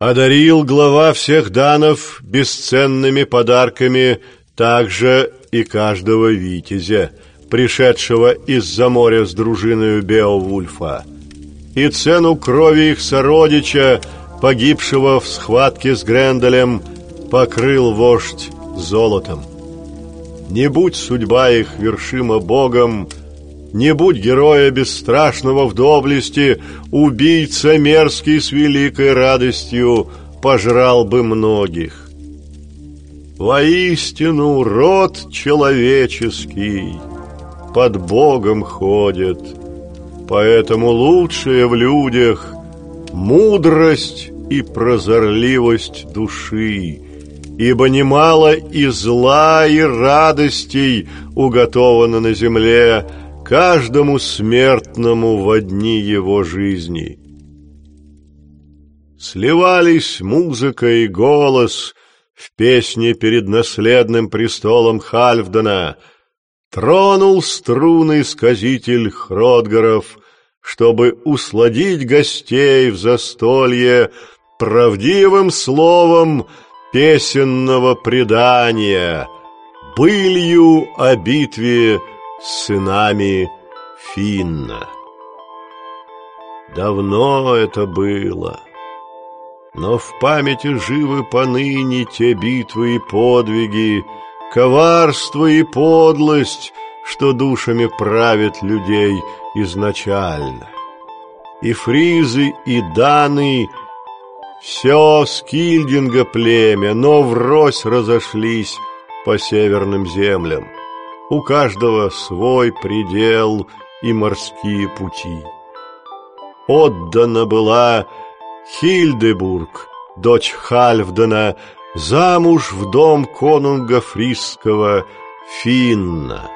Одарил глава всех данов бесценными подарками также и каждого витязя, пришедшего из-за моря с дружиною Беовульфа, и цену крови их сородича, погибшего в схватке с Гренделем, покрыл вождь золотом. Не будь судьба их вершима Богом, не будь героя бесстрашного в доблести, убийца мерзкий с великой радостью пожрал бы многих. Воистину род человеческий под Богом ходит, поэтому лучшее в людях мудрость и прозорливость души, ибо немало и зла, и радостей уготовано на земле, каждому смертному в дни его жизни. Сливались музыка и голос в песне перед наследным престолом Хальфдена, тронул струны сказитель Хродгаров, чтобы усладить гостей в застолье правдивым словом песенного предания, былью о битве сынами Финна. Давно это было, но в памяти живы поныне те битвы и подвиги, коварство и подлость, что душами правят людей изначально. И фризы, и даны — все скильдинга племя, но врозь разошлись по северным землям у каждого свой предел и морские пути. Отдана была Хильдебург, дочь Хальфдена, замуж в дом конунга Фрисского Финна.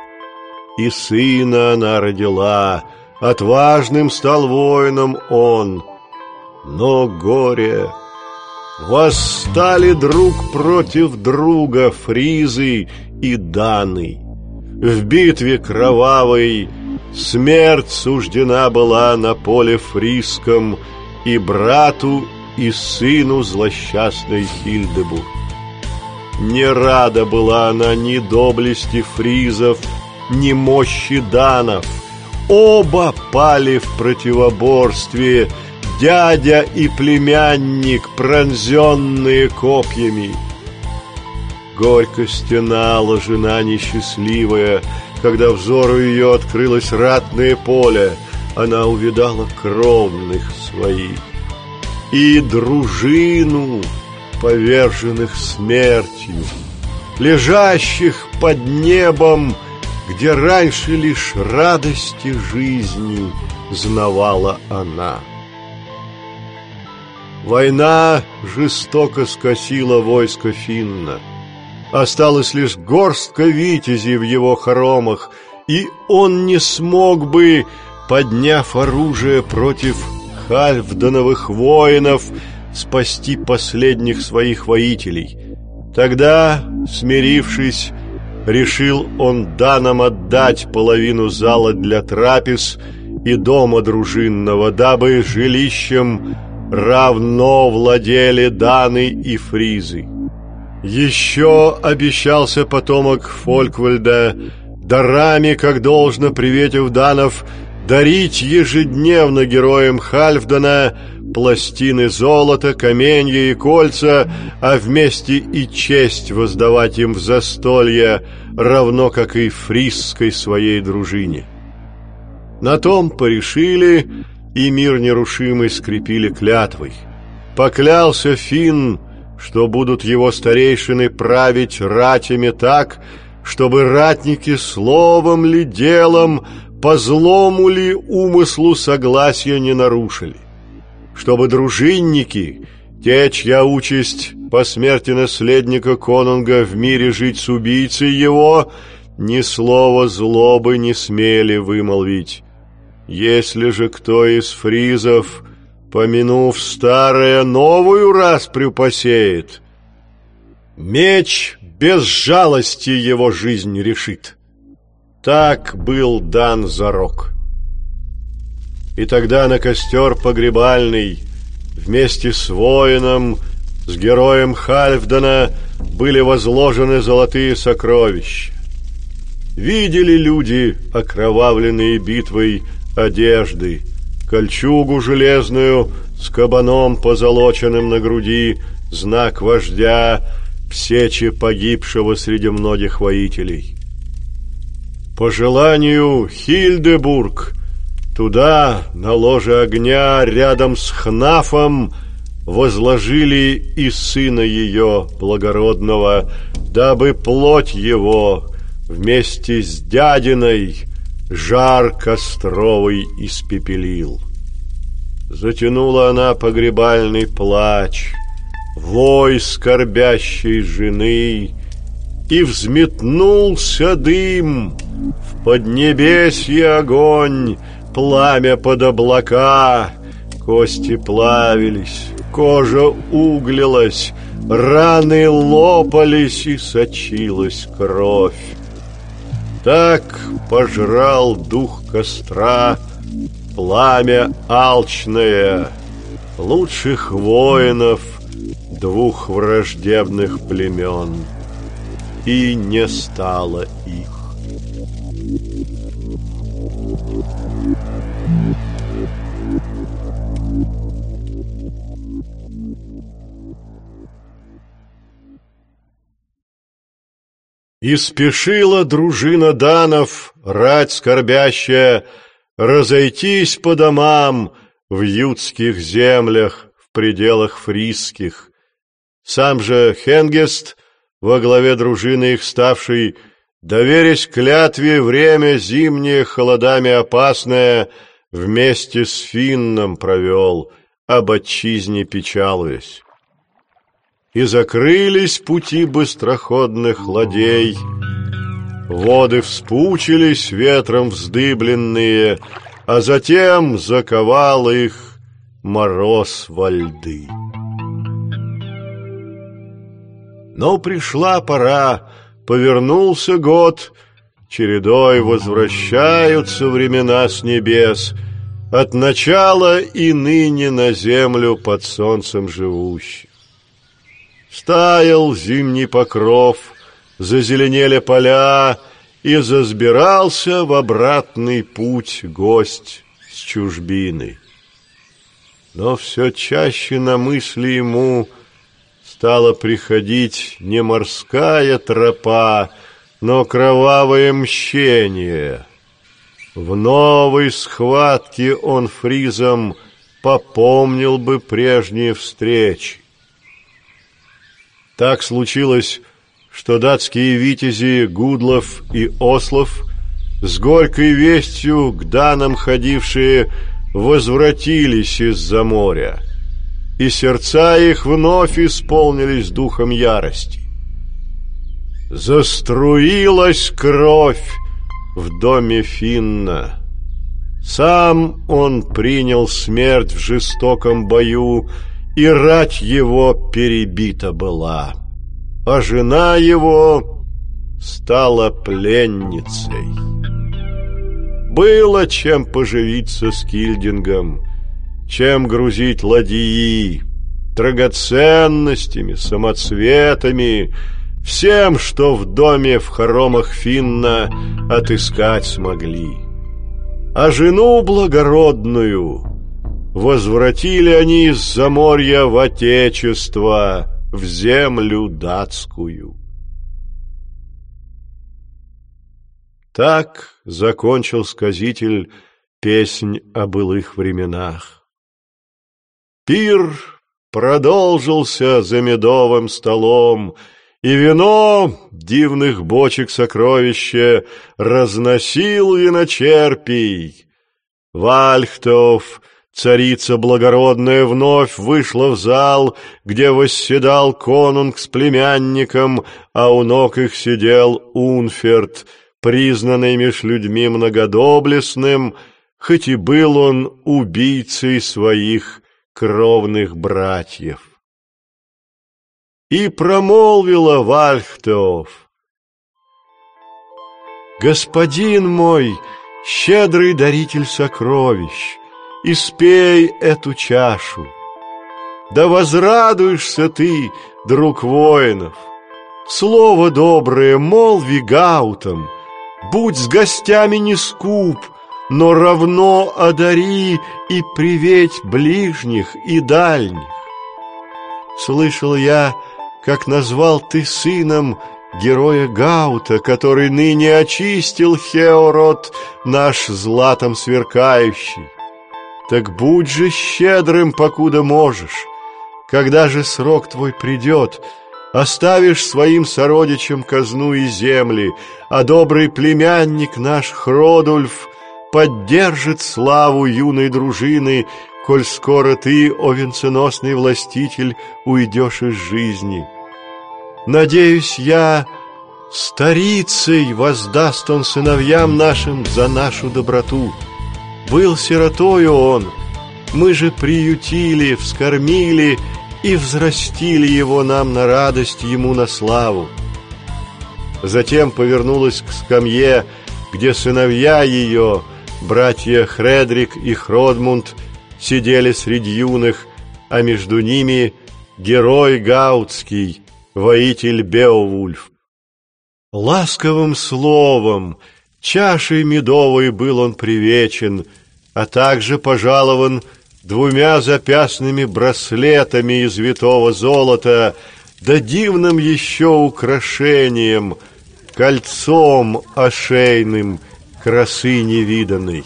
И сына она родила, отважным стал воином он. Но горе... Восстали друг против друга фризы и даны. В битве кровавой смерть суждена была на поле фриском и брату, и сыну злосчастной Хильдебу. Не рада была она ни доблести фризов, ни мощи данов. Оба пали в противоборстве, дядя и племянник, пронзенные копьями. Горько стенала жена несчастливая, когда взору ее открылось ратное поле, она увидала кровных своих и дружину поверженных смертью, лежащих под небом, где раньше лишь радости жизни знавала она. Война жестоко скосила войско Финна. Осталась лишь горстка витязей в его хоромах, и он не смог бы, подняв оружие против хальфдановых воинов, спасти последних своих воителей. Тогда, смирившись, решил он данам отдать половину зала для трапез и дома дружинного, дабы жилищем равно владели даны и фризы. Еще обещался потомок Фольквальда дарами, как должно, приветив данов, дарить ежедневно героям Хальфдена пластины золота, каменья и кольца, а вместе и честь воздавать им в застолье, равно как и фрисской своей дружине. На том порешили, и мир нерушимый скрепили клятвой. Поклялся Финн, что будут его старейшины править ратями так, чтобы ратники словом ли делом, по злому ли умыслу согласия не нарушили, чтобы дружинники, те, чья участь по смерти наследника конунга в мире жить с убийцей его, ни слова злобы не смели вымолвить. Если же кто из фризов помянув старое, новую распрю посеет. Меч без жалости его жизнь решит. Так был дан зарок. И тогда на костер погребальный вместе с воином, с героем Хальфдена были возложены золотые сокровища. Видели люди окровавленные битвой одежды, кольчугу железную с кабаном позолоченным на груди, знак вождя в сече погибшего среди многих воителей. По желанию Хильдебург туда, на ложе огня, рядом с Хнафом, возложили и сына ее благородного, дабы плоть его вместе с дядиной жар костровый испепелил. Затянула она погребальный плач, вой скорбящей жены, и взметнулся дым, в поднебесье огонь, пламя под облака, кости плавились, кожа углилась, раны лопались и сочилась кровь. Так пожрал дух костра пламя алчное лучших воинов двух враждебных племен, и не стало их. И спешила дружина данов, рать скорбящая, Разойтись по домам в ютских землях, В пределах фрисских. Сам же Хенгест, во главе дружины их ставший, Доверясь клятве время зимнее, холодами опасное, Вместе с Финном провел, об отчизне печалуясь и закрылись пути быстроходных ладей. Воды вспучились ветром вздыбленные, а затем заковал их мороз во льды. Но пришла пора, повернулся год, чередой возвращаются времена с небес, от начала и ныне на землю под солнцем живущих. Стаял зимний покров, зазеленели поля, и зазбирался в обратный путь гость с чужбины. Но все чаще на мысли ему стала приходить не морская тропа, но кровавое мщение. В новой схватке он фризом попомнил бы прежние встречи. Так случилось, что датские витязи Гудлов и Ослов с горькой вестью к данам ходившие возвратились из-за моря, и сердца их вновь исполнились духом ярости. Заструилась кровь в доме Финна. Сам он принял смерть в жестоком бою, и рать его перебита была, а жена его стала пленницей. Было чем поживиться с Кильдингом, чем грузить ладьи, драгоценностями, самоцветами, всем, что в доме в хоромах Финна отыскать смогли. А жену благородную Возвратили они из-за моря в Отечество, в землю датскую. Так закончил сказитель песнь о былых временах. Пир продолжился за медовым столом, и вино дивных бочек сокровища разносил виночерпий. Вальхтов — Царица благородная вновь вышла в зал, где восседал конунг с племянником, а у ног их сидел Унферт, признанный меж людьми многодоблестным, хоть и был он убийцей своих кровных братьев. И промолвила Вальхтеоф, «Господин мой, щедрый даритель сокровищ!» Испей эту чашу. да возрадуешься ты, друг воинов. Слово доброе молви гаутам, будь с гостями не скуп, но равно одари и приветь ближних и дальних. Слышал я, как назвал ты сыном героя Гаута, который ныне очистил Хеород, наш златом сверкающий. Так будь же щедрым, покуда можешь. Когда же срок твой придет, оставишь своим сородичам казну и земли, а добрый племянник наш Хродульф поддержит славу юной дружины, коль скоро ты, о венценосный властитель, уйдешь из жизни. Надеюсь я, старицей воздаст он сыновьям нашим за нашу доброту. Был сиротою он, мы же приютили, вскормили и взрастили его нам на радость ему на славу. Затем повернулась к скамье, где сыновья ее, братья Хредрик и Хродмунд, сидели среди юных, а между ними герой Гаутский, воитель Беовульф. Ласковым словом, чашей медовой был он привечен, а также пожалован двумя запястными браслетами из витого золота, да дивным еще украшением, кольцом ошейным красы невиданной.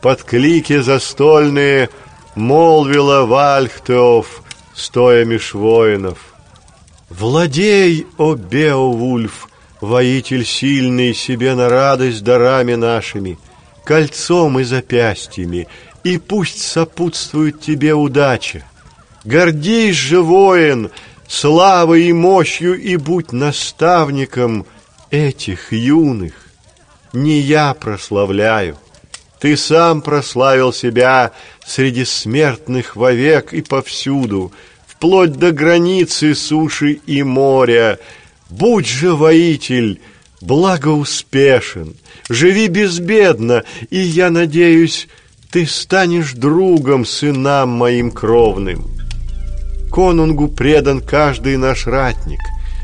Под клики застольные молвила Вальхтеов, стоя меж воинов. «Владей, о Беовульф, воитель сильный, себе на радость дарами нашими, кольцом и запястьями, и пусть сопутствует тебе удача. Гордись же, воин, славой и мощью, и будь наставником этих юных. Не я прославляю, ты сам прославил себя среди смертных вовек и повсюду, вплоть до границы суши и моря. Будь же, воитель, благоуспешен, живи безбедно, и, я надеюсь, ты станешь другом сынам моим кровным. Конунгу предан каждый наш ратник,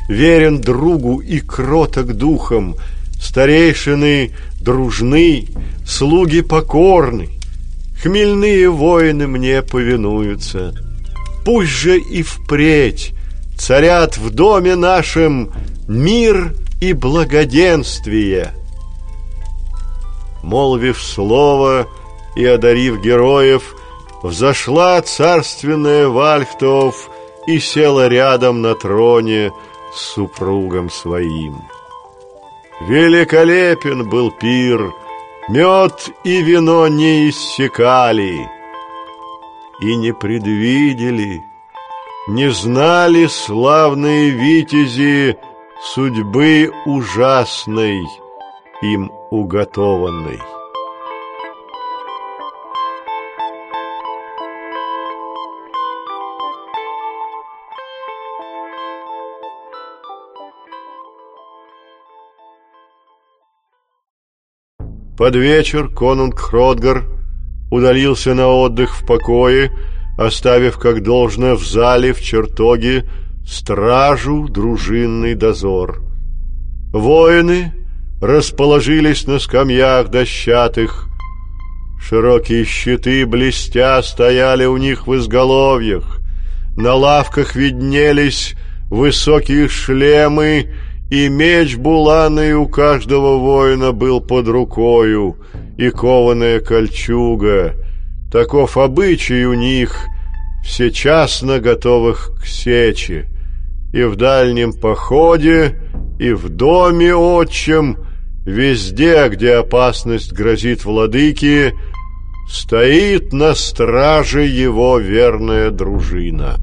верен другу и кроток духом, старейшины дружны, слуги покорны, хмельные воины мне повинуются. Пусть же и впредь царят в доме нашем мир и благоденствие. Молвив слово, и, одарив героев, взошла царственная Вальхтов и села рядом на троне с супругом своим. Великолепен был пир, мед и вино не иссякали, и не предвидели, не знали славные витязи судьбы ужасной, им уготованной. Под вечер конунг Хродгар удалился на отдых в покое, оставив как должно в зале в чертоге стражу дружинный дозор. Воины расположились на скамьях дощатых, Широкие щиты блестя стояли у них в изголовьях, на лавках виднелись высокие шлемы и меч буланый у каждого воина был под рукою, и кованая кольчуга. Таков обычай у них, всечасно готовых к сече. И в дальнем походе, и в доме отчим, везде, где опасность грозит владыке, стоит на страже его верная дружина».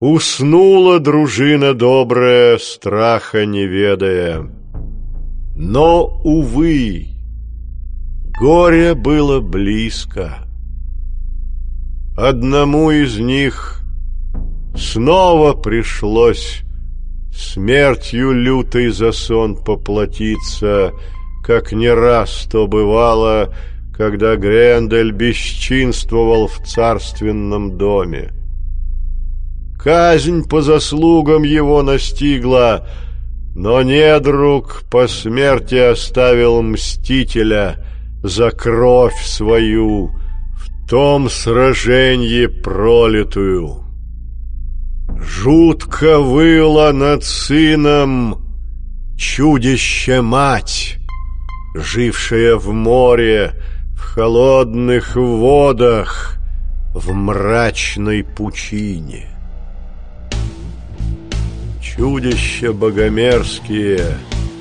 Уснула дружина добрая, страха не ведая. Но, увы, горе было близко. Одному из них снова пришлось смертью лютой за сон поплатиться, как не раз то бывало, когда Грендель бесчинствовал в царственном доме. Казнь по заслугам его настигла, но недруг по смерти оставил мстителя за кровь свою в том сражении пролитую. Жутко выла над сыном чудище-мать, жившая в море, в холодных водах, в мрачной пучине. Чудища богомерзкие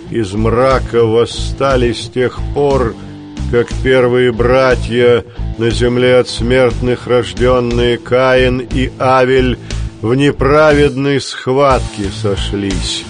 из мрака восстали с тех пор, как первые братья, на земле от смертных рожденные Каин и Авель, в неправедной схватке сошлись.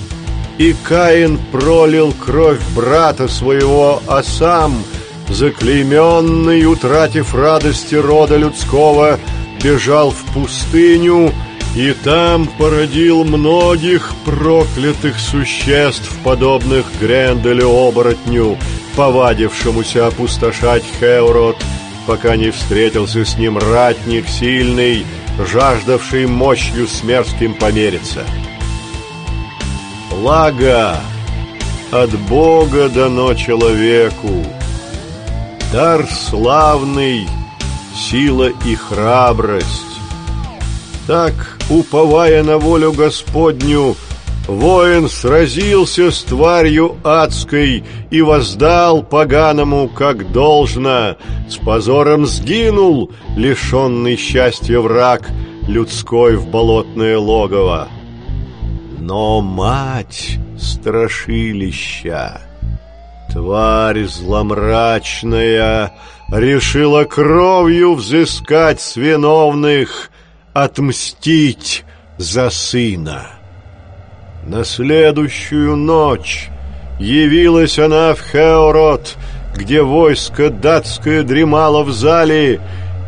И Каин пролил кровь брата своего, а сам, заклейменный, утратив радости рода людского, бежал в пустыню и там породил многих проклятых существ, подобных Гренделю-оборотню, повадившемуся опустошать Хеурот, пока не встретился с ним ратник сильный, жаждавший мощью с мерзким помериться. Благо от Бога дано человеку, дар славный, сила и храбрость. Так, уповая на волю Господню, Воин сразился с тварью адской и воздал поганому, как должно. С позором сгинул, лишенный счастья враг, людской в болотное логово. Но мать страшилища, тварь зломрачная, решила кровью взыскать с виновных, отмстить за сына. На следующую ночь явилась она в Хеорот, где войско датское дремало в зале,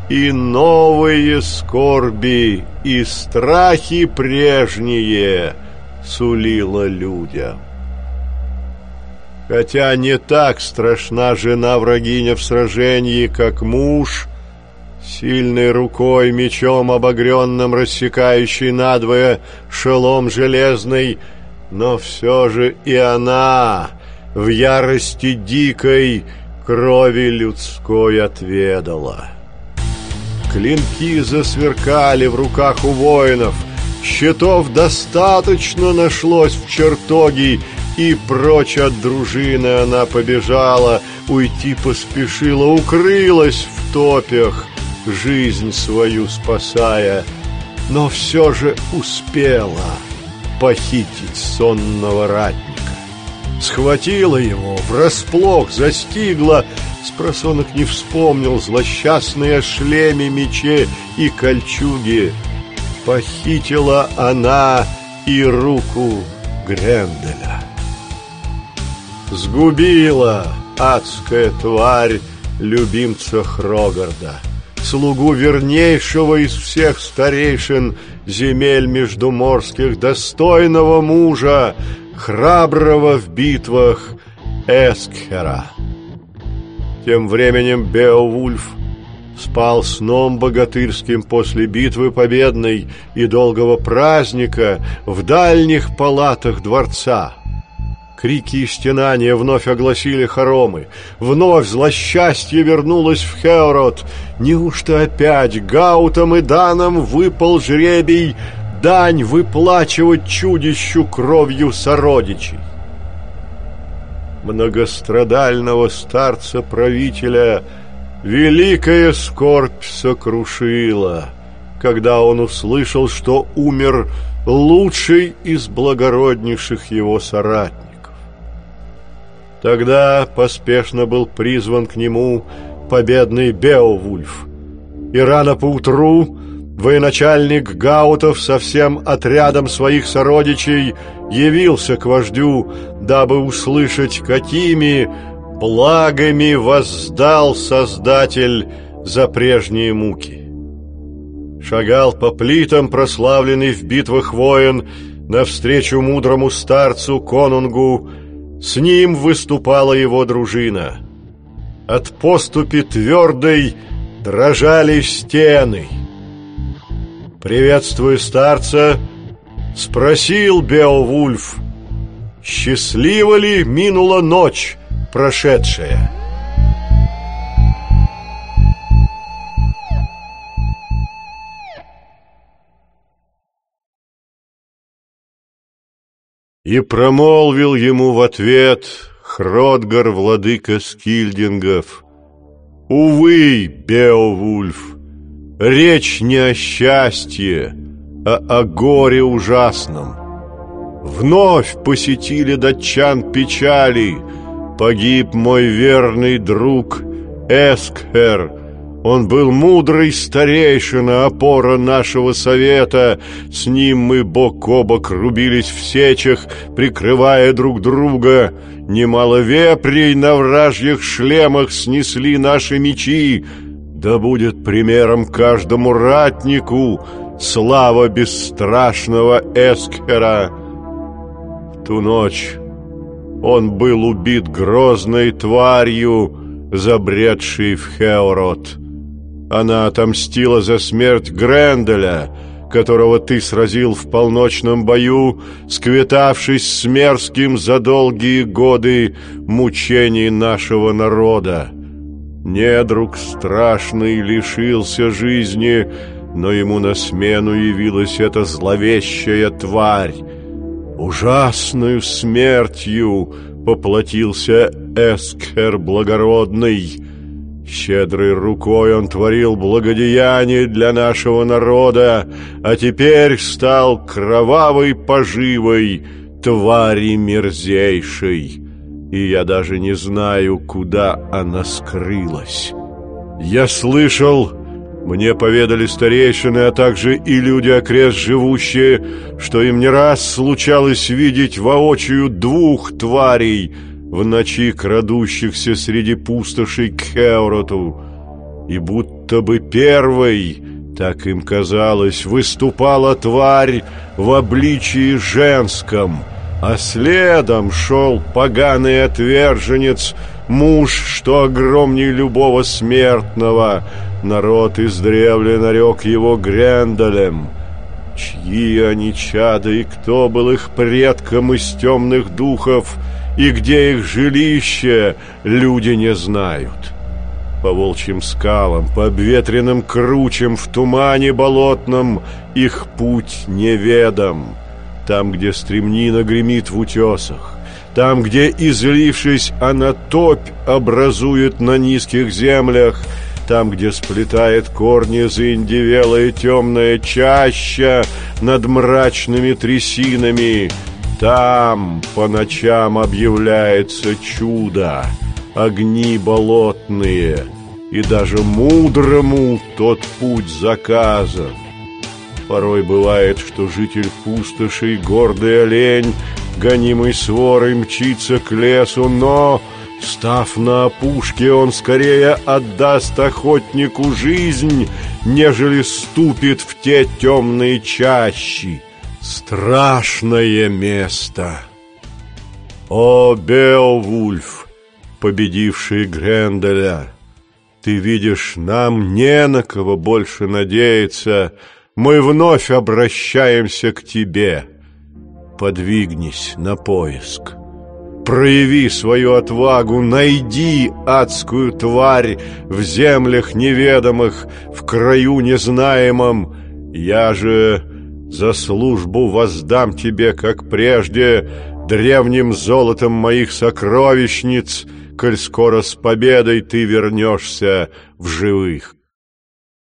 и новые скорби и страхи прежние сулила людям. Хотя не так страшна жена-врагиня в сражении, как муж, Сильной рукой, мечом обогренным, рассекающий надвое шелом железный, но все же и она в ярости дикой крови людской отведала. Клинки засверкали в руках у воинов, щитов достаточно нашлось в чертоге, и прочь от дружины она побежала, уйти поспешила, укрылась в топях, жизнь свою спасая, но все же успела похитить сонного ратника. Схватила его, врасплох застигла, спросонок не вспомнил злосчастные шлеме, мече и кольчуги. Похитила она и руку Гренделя. Сгубила адская тварь любимца Хрогарда слугу вернейшего из всех старейшин земель междуморских, достойного мужа, храброго в битвах Эскхера. Тем временем Беовульф спал сном богатырским после битвы победной и долгого праздника в дальних палатах дворца. Крики и стенания вновь огласили хоромы. Вновь злосчастье вернулось в Хеорот. Неужто опять Гаутом и Даном выпал жребий дань выплачивать чудищу кровью сородичей? Многострадального старца-правителя великая скорбь сокрушила, когда он услышал, что умер лучший из благороднейших его соратников. Тогда поспешно был призван к нему победный Беовульф. И рано поутру военачальник Гаутов со всем отрядом своих сородичей явился к вождю, дабы услышать, какими благами воздал Создатель за прежние муки. Шагал по плитам прославленный в битвах воин, навстречу мудрому старцу Конунгу, с ним выступала его дружина. От поступи твердой дрожали стены. Приветствуя старца, спросил Беовульф, счастлива ли минула ночь прошедшая. И промолвил ему в ответ Хродгар, владыка Скильдингов, «Увы, Беовульф, речь не о счастье, а о горе ужасном. Вновь посетили датчан печали, погиб мой верный друг Эскхер, он был мудрый старейшина, опора нашего совета. С ним мы бок о бок рубились в сечах, прикрывая друг друга. Немало вепрей на вражьих шлемах снесли наши мечи. Да будет примером каждому ратнику слава бесстрашного Эскера. В ту ночь он был убит грозной тварью, забредшей в Хеорот. Она отомстила за смерть Гренделя, которого ты сразил в полночном бою, сквитавшись с мерзким за долгие годы мучений нашего народа. Недруг страшный лишился жизни, но ему на смену явилась эта зловещая тварь. Ужасную смертью поплатился Эскер Благородный — Щедрой рукой он творил благодеяние для нашего народа, а теперь стал кровавой поживой твари мерзейшей. И я даже не знаю, куда она скрылась. Я слышал, мне поведали старейшины, а также и люди окрест живущие, что им не раз случалось видеть воочию двух тварей — в ночи крадущихся среди пустошей к Хеороту, и будто бы первой, так им казалось, выступала тварь в обличии женском, а следом шел поганый отверженец, муж, что огромнее любого смертного, народ издревле нарек его Грендалем. Чьи они чада и кто был их предком из темных духов — и где их жилище, люди не знают. По волчьим скалам, по обветренным кручам, в тумане болотном их путь неведом. Там, где стремнина гремит в утесах, там, где, излившись, она топь образует на низких землях, там, где сплетает корни заиндевелая темная чаща над мрачными трясинами — там по ночам объявляется чудо, огни болотные, и даже мудрому тот путь заказан. Порой бывает, что житель пустоши, гордый олень, гонимый сворой, мчится к лесу, но, став на опушке, он скорее отдаст охотнику жизнь, нежели ступит в те темные чащи. Страшное место. О, Беовульф, победивший Гренделя, ты видишь, нам не на кого больше надеяться. Мы вновь обращаемся к тебе. Подвигнись на поиск. Прояви свою отвагу, найди адскую тварь в землях неведомых, в краю незнаемом. Я же за службу воздам тебе, как прежде, древним золотом моих сокровищниц, коль скоро с победой ты вернешься в живых.